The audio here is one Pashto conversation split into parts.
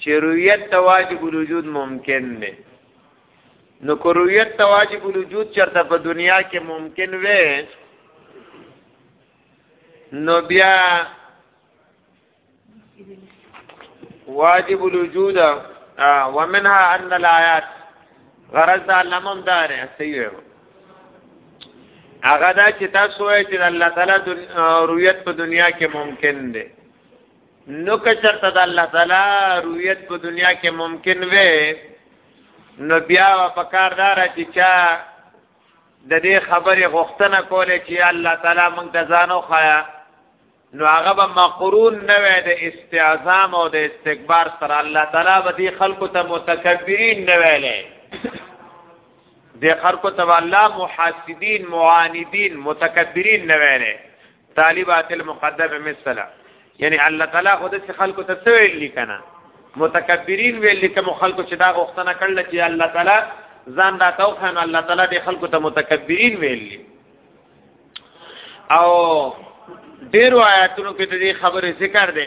چې رؤیت ته واجب الوجود ممکن دی نو که رؤیت ته واجب الوجود چرته په دنیا کې ممکن وي نو بیا واجب الوجود ومنها ان الایات غرض د علامه دار صحیح هغه دا چې تاسو وایئ چې الله تعالی رؤیت په دنیا کې ممکن دی نو که چرته د الله تعالی رؤیت په دنیا کې ممکن وي نو بیا په کار دار چې چا د دې خبرې غوښتنه کوله چې الله تعالی موږ د ځانو خایا نو هغه به مقرون نه وي د استعظام او د استکبار سره الله تعالی به دې خلکو ته متکبرین نه ویلې د خلکو ته الله محاسدین معاندین متکبرین نه ویلې طالبات المقدمه مثلا یعنی الله تعالی خود څخه خلکو ته څه ویل لیکنه متکبرین ویل لیکه خلکو چې دا غوښتنه کړل چې الله تعالی ځان دا توخن الله تعالی د خلکو ته متکبرین ویل او ډیرو آیاتونو کې د دې خبرې ذکر دی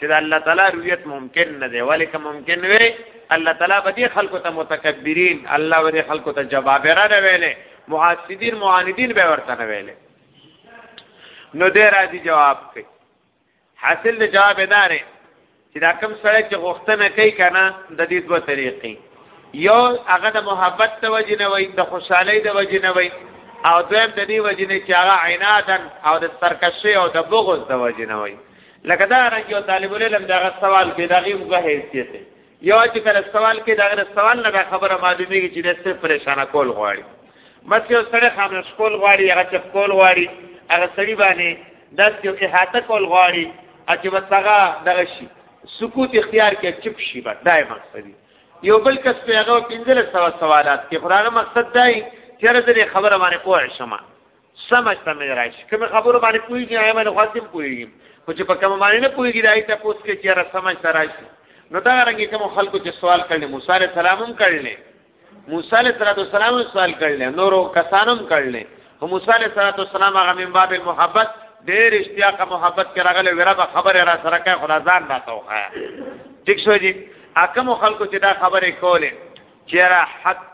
چې د الله تعالی رؤیت ممکن نه دی ولیک ممکن وي الله تعالی به دې خلکو ته متکبرین الله به دې خلکو ته جبابره نه ویلې محاسدین معاندین به ورته نه ویلې نو دې راځي جواب کوي حاصل د جواب ادارې چې دا کم سره چې غوښتنه کوي کنه د دې دوه طریقې یو هغه د محبت د وجې نه وي د خوشحالۍ د وجې نه وي او دویم د دې وجې نه چې هغه عنادن او د سرکشي او د بغض د وجې نه وي لکه دا رنګ یو طالب العلم دا سوال کې دا غي وګه حیثیت یو چې کله سوال کې دا غیر سوال نه خبره معلومیږي چې د څه پریشان کول غواړي مس یو سره خاموش کول غواړي هغه چپ کول غواړي هغه سړي باندې داس یو احاطه کول غواړي چې وسغه دغه شي سکوت اختیار کې چپ شي بس دا مقصد یو بل کس په هغه 15 سوالات کې قرانه مقصد دی چې رزه خبره باندې پوه شمه سمج ته مې راشي کوم خبرو باندې پوهیږي هغه باندې خاصم پوهیږي خو چې په کوم باندې نه پوهیږي دا ایته پوس کې چې را سمج ته راشي نو دا رنګ کوم خلکو چې سوال کړي موسی عليه السلام هم کړل موسی عليه السلام سوال کړل نورو کسانو هم کړل خو موسی عليه السلام هغه من باب المحبت ډېر اشتیاق محبت کې راغله ورته خبره را سره کوي خدا ځان نه توخه ټیک شو جی اکم خلکو چې دا خبره کوله چې را حد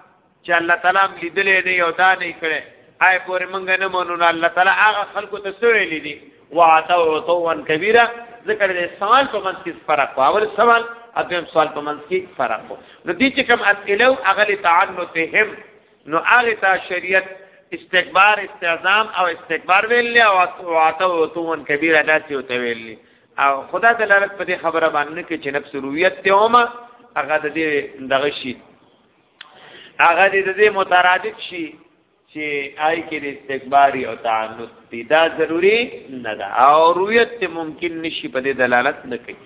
چې الله تعالی هم لیدلې نه یو دا نه کړي آی پورې مونږ نه مونږ نه الله تعالی هغه خلکو ته څه ویلي دي وعتو عتوا کبیره ذکر دې سوال په منځ کې فرق او اول سوال اته سوال په منځ کې فرق نو دې چې کوم اسئله او اغل تعنتهم نو هغه ته شریعت استکبار استعظام او استکبار ویل او عتو عتوا کبیره داسې او ته ویل او خدا دلالت په دې خبره باندې کې چې نفس رویت ته اومه هغه د دې دغه شي هغه دې د دې مترادف شي چې آی کې د استکباری او تعنت دي دا ضروری نه ده او رویت ته ممکن نشي په دې دلالت نه کوي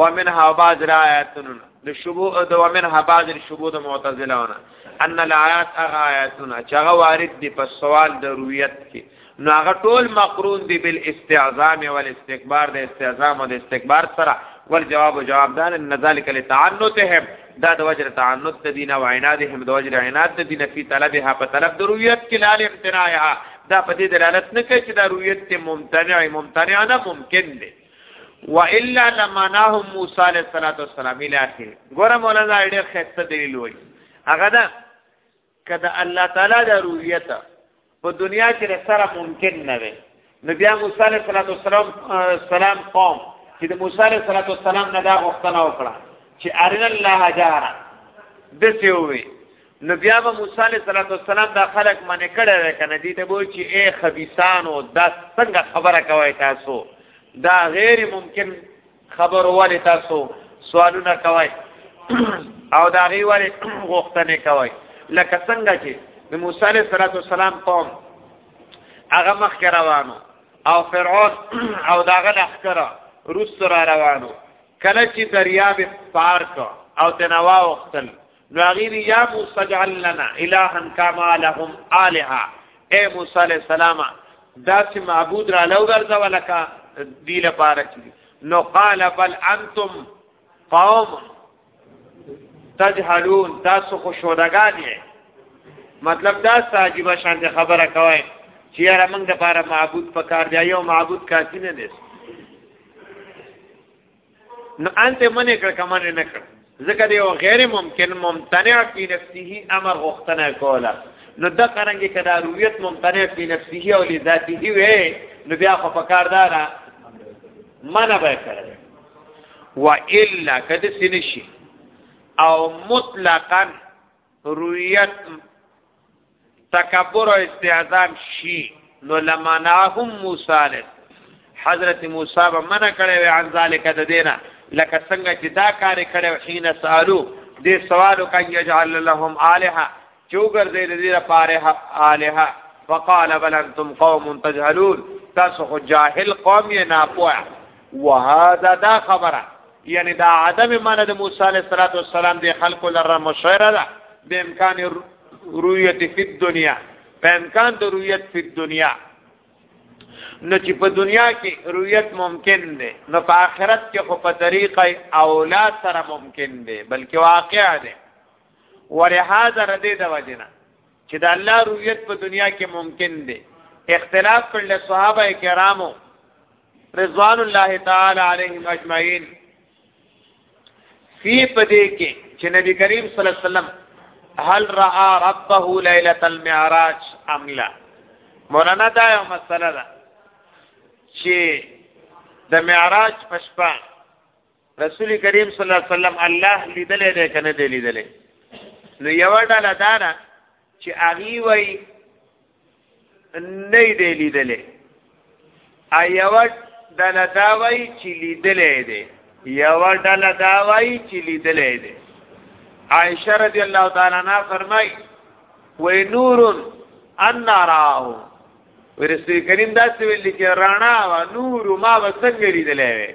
ومن حواز رایاتن د شبو د ومن حواز شبو د معتزله ان الایات اغه آیاتنا چې هغه وارد دي په سوال د رویت کې نو هغه ټول مقرون دی بل استعظام او استکبار د استعظام او د استکبار سره ول جواب او جواب دان ان ذلک لتعنتهم دا د وجر تعنت د دینه او عنادهم د وجر عناد د دینه فی طلبها په طلب د رؤیت کې لال امتناعها دا په دې دلالت نه کوي چې دا رؤیت ته ممتنع ممتنع نه ممکن دی والا لمناهم موسی علیہ الصلوۃ والسلام الی اخر ګوره مولانا ډېر خسته دلیل وایي هغه دا که د الله تعالی د رؤیت په دنیا کې سره ممکن نه وي نو بیا موسی علیه السلام سلام قوم چې د موسی علیه السلام نه دا غوښتنه وکړه چې ارنا الله جهرا د څه وي نو بیا به موسی علیه السلام دا خلک منې کړه راکنه دي ته وایي چې اے خبيسانو دا څنګه خبره کوي تاسو دا غیر ممکن خبر ولی تاسو سوالونه کوي او دا غي ولی غوښتنه کوي لکه څنګه چې د موسی عليه السلام قوم هغه مخ کې روانو او فرعون او داغه لخر روس را روانو کله چې دریاب پار کو او تنوا وختل نو هغه وی یا موسی جعل لنا الها کما لهم الها اے موسی علیہ السلام دا چې معبود را لو ګرځا ولکا دی لپاره کی نو قال بل انتم قوم تجهلون تاسو خو شودګان یې مطلب دا ساجيبه شان خبره کوي چې یاره موږ د پاره معبود پکار دی یو معبود کافی نه دی نو انت منې کړ کمن نه کړ ځکه دی او غیر ممکن ممتنع فی نفسه امر غختنه کوله نو د قرنګي کدا رویت ممتنع فی نفسه او لذاته وی نو بیا خو پکار دارا منع به کړل و الا کده سنشي او مطلقاً رویت تکبر او استعظام شي نو لمناهم موسی حضرت موسی به منع کړي وي عن ذالک د دینه لکه څنګه چې دا کار کړي حين سالو دې سوالو کان یجعل لهم الها چوګر دې دې لپاره الها فقال بل انتم قوم تجهلون تاسو خو جاهل قوم یې ناپوه وهذا دا خبره یعنی دا عدم معنی د موسی علیه السلام د خلکو لره مشوره ده د امکان رؤیت فی الدنیا په امکان د رؤیت فی الدنیا نو چې په دنیا کې رؤیت ممکن دی نو په آخرت کې خو په طریقه اولا سره ممکن دی بلکې واقع دی ولهذا ردی د وجنه چې د الله رؤیت په دنیا کې ممکن دی اختلاف کړل صحابه کرامو رضوان الله تعالی علیهم اجمعین فی پدې کې چې نبی کریم صلی الله علیه وسلم هل را ربه ليله المعراج ام لا مولانا دا یو مسله ده چې د معراج په شپه رسول کریم صلی الله علیه وسلم الله لیدلې ده کنه دی لیدلې نو یو ډله دا ده چې اغي وای نه دی لیدلې ا یو ډله دا وای چې لیدلې ده یو ډله دا وای چې لیدلې ده عائشه رضی الله تعالی عنها فرمای و نور ان راه ورسول کریم دا څه ویل چې رانا و نور ما وسنګ لیدلې وي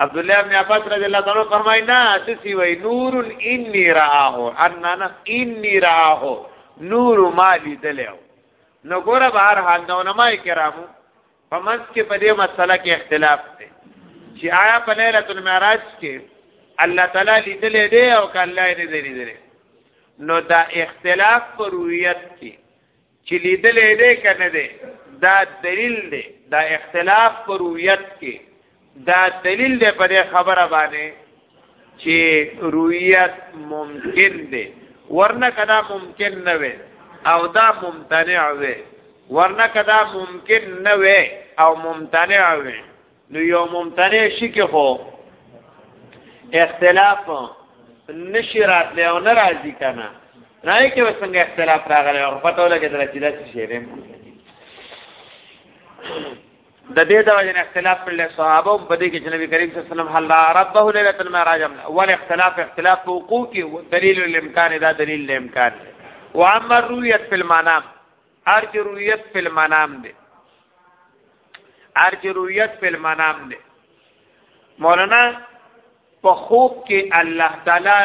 عبد الله بن عباس رضی الله تعالی فرمای نه تسی وی نور انی راه ان انا انی راه نور ما لیدلې نو ګوره بهر حال نو علماء کرامو په منځ کې په دې مسله کې اختلاف دی چې آیا په ليله المعراج کې الله تعالی لیدلې دی او کله یې نه لیدلې نو دا اختلاف پر رویت کې چې لیدلې دې کنه دې دا دلیل دې دا اختلاف پر رؤیت کې دا دلیل دې پر خبره باندې چې رؤیت ممکن دې ورنه کدا ممکن نه وي او دا ممتنع وي ورنه کدا ممکن نه وي او ممتنع وي نو یو ممتنع شي کې خو اختلاف نشی راتلی او نه راځي کنه نه کې وسنګ اختلاف راغلی او پته ولګی دا چې دا څه شی دی د دې د وجه اختلاف پر صحابه په دې کې چې نبی کریم صلی الله علیه وسلم حل ربه ليله المعراج ول اختلاف اختلاف وقوع کې دلیل الامکان دا دلیل الامکان وعمر رویت فی المنام ارج رویت فی المنام دی ارج رویت فی المنام دی مولانا په خوب کې الله تعالی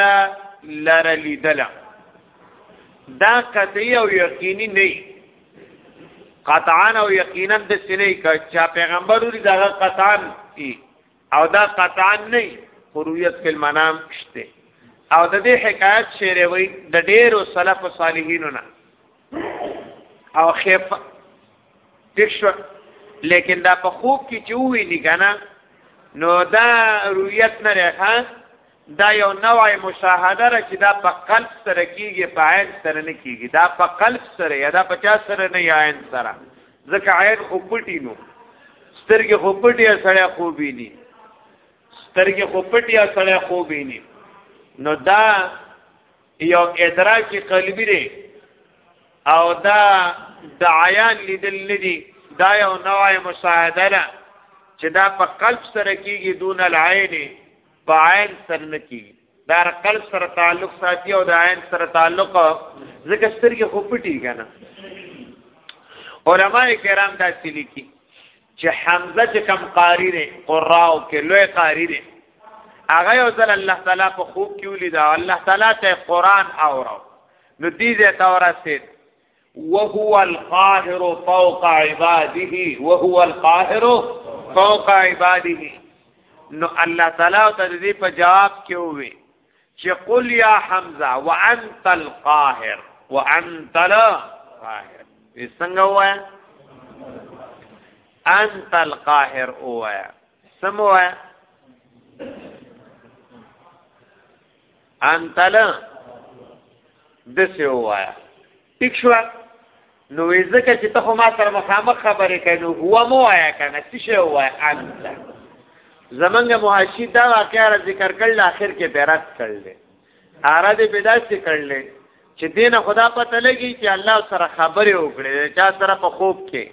لره لیدل دا قطعی او یقینی نه قطعا او یقینا د سینې کا چا پیغمبر وري دا قطعا او دا قطعا نه خرویت فی المنام شته او د دې حکایت شعر وی د ډیرو سلف صالحینو نه او خیف تښو لیکن دا په خوب کې چې وی نه کنه نو دا رؤیت نه راخه دا یو نوع مشاهده را چې دا په قلب سره کیږي په عین سره نه کیږي دا په قلب سره یا دا په چا سره نه یا عین سره ځکه عین خو پټی نو سترګې خو پټی سره خو بینی سترګې خو پټی سره خو بینی نو دا یو ادراک قلبی دی او دا د عیان لیدل ندی دا یو نوع مشاهده ده چې دا په قلب سره کیږي دون العین په عین سره نه کیږي دا قلب سره تعلق ساتي او د عین سره تعلق ځکه سترګې خو پټي کنه علماء کرام دا سلی کی چې حمزه چې کم قاری دی قراو کې لوی قاری دی هغه یو ځل الله تعالی په خوب کې ولید الله تعالی ته قران اورو نو دې دې تورسید وهو القاهر فوق عباده وهو القاهر فوق عباده نو الله تعالی ته دې په جواب کې وې چې قل یا حمزه وانت القاهر وانت القاهر څنګه وای انت القاهر وای سم وای انت له دسه وای ټیک شو نو ځکه چې ته خو ما سره مخامخ خبرې کوي نو هو مو وایا کنه څه شی وایا انت زمنګ محاشی دا واقعا ذکر کړل اخر کې پیرات کړل اره دې پیدا څه کړل چې دینه خدا پته لګي چې الله سره خبرې وکړي چا سره په خوب کې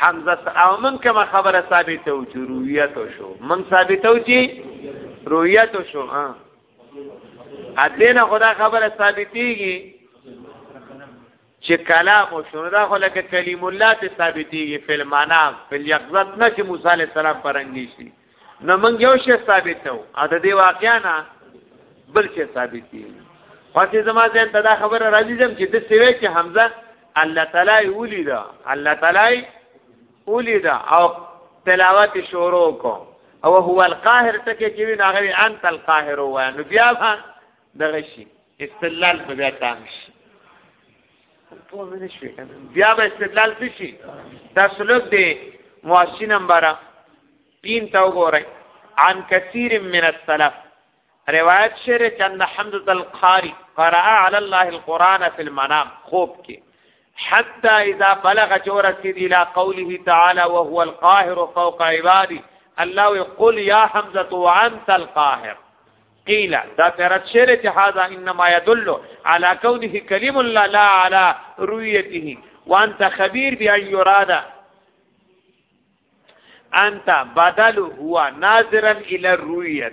حمزه او من کوم خبره ثابته او چې رویت شو من ثابته او چې رویت شو ها ادینه خدا خبره ثابتېږي چې کلام شنو دا خو لکه کلیم الله ته ثابتېږي فل معنا فل یقظت نه چې موسی علی السلام پرنګی شي نو موږ یو شی ثابتو ا د دې واقعا نه بل شی ثابتېږي پاتې زما ځین ته دا خبره راځي چې د سوي چې حمزه الله تعالی ولیدا الله تعالی ولید او تلاوت شروع کو او هو القاهر تکي چې وی ناغوي انت القاهر و نو بیا به دغه شي استدلال په بیا تام شي بیا به استدلال څه شي تاسو لږ دی مؤسسه نمبر 3 تا وګورئ عن كثير من السلف روایت شعر چند حمد القاری قرأ على الله القرآن في المنام خوب کې حتى اذا بلغ جورسید الى قوله تعالى وهو القاهر فوق عبادي الله يقول يا حمزه وانت القاهر قيل دا ترت شعر هذا انما يدل على كونه كلم الله لا على رؤيته وانت خبير بان يراد انت بدل هو ناظرا الى الرؤيه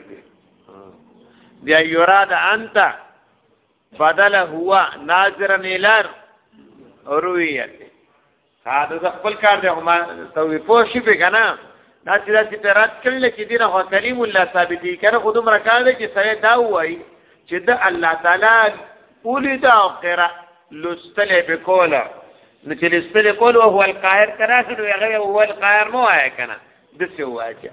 بیا یراد انت بدل هو ناظرا الى الرؤيه ها د خپل کار دی هم ته وی پوه شي به کنه دا چې داسې پیرات کړل چې دینه هو کلیم الله ثابتې کنه خود مرکاله چې سره دا وایي چې د الله تعالی اولی دا قرا لستل بکولا نو چې لستل کول او هو القاهر کرا شنو هغه هو القاهر مو آیا کنه د څه وای چې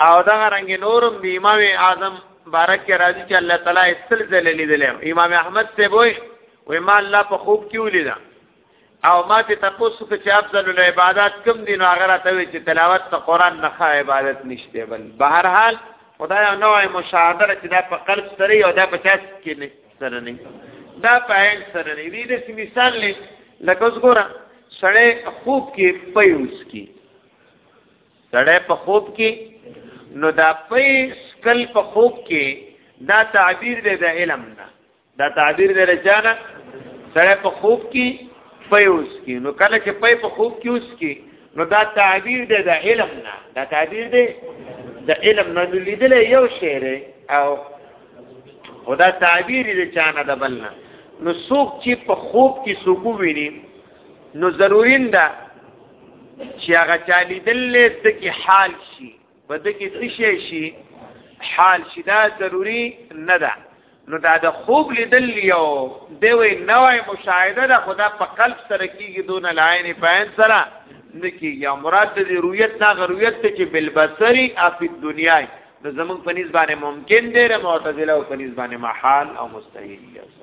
او دا رنګ نورم دی امام اعظم بارک راضی چې الله تعالی استل ذلیل لیدل امام احمد سے وای و ما الله په خوب کې ولیدا او ما ته تاسو ته چې افضل العبادات کوم دي نو هغه راته وی چې تلاوت ته قران نه ښه عبادت نشته بل بهر حال خدای یو نوع مشاهده چې دا په قلب سره او دا په چاس کې نه سره نه دا په عین سره نه دی د مثال لې لکه اوس ګوره سړی خوب کې پیوس کی سړی په خوب کې نو دا پیس کل په خوب کې دا تعبیر دی د علم نه دا تعبیر دی رچانه سره په خوب کې پیوس کې نو کله چې پي په خوب کې اوس کې نو دا تعبیر دی د علم نه دا تعبیر دی د علم نه لیدل یو شی دی او خدا تعبیر دی چانه د بل نه نو څوک چې په خوب کې سوکو ویني نو ضرورین ده چې هغه چا لیدل ته کې حال شي په دې کې څه شي شي حال شي دا ضروری نه ده نو دا د خوب لیدل یو دی وی نوې مشاهده ده خدا په قلب سره کیږي دون لاین پاین سره نکی یا مراد د رؤیت نه غرویت ته چې بالبصری اف دنیا د زمون په نسبت باندې ممکن دی ر معتزله او په نسبت باندې محال او مستحیل دی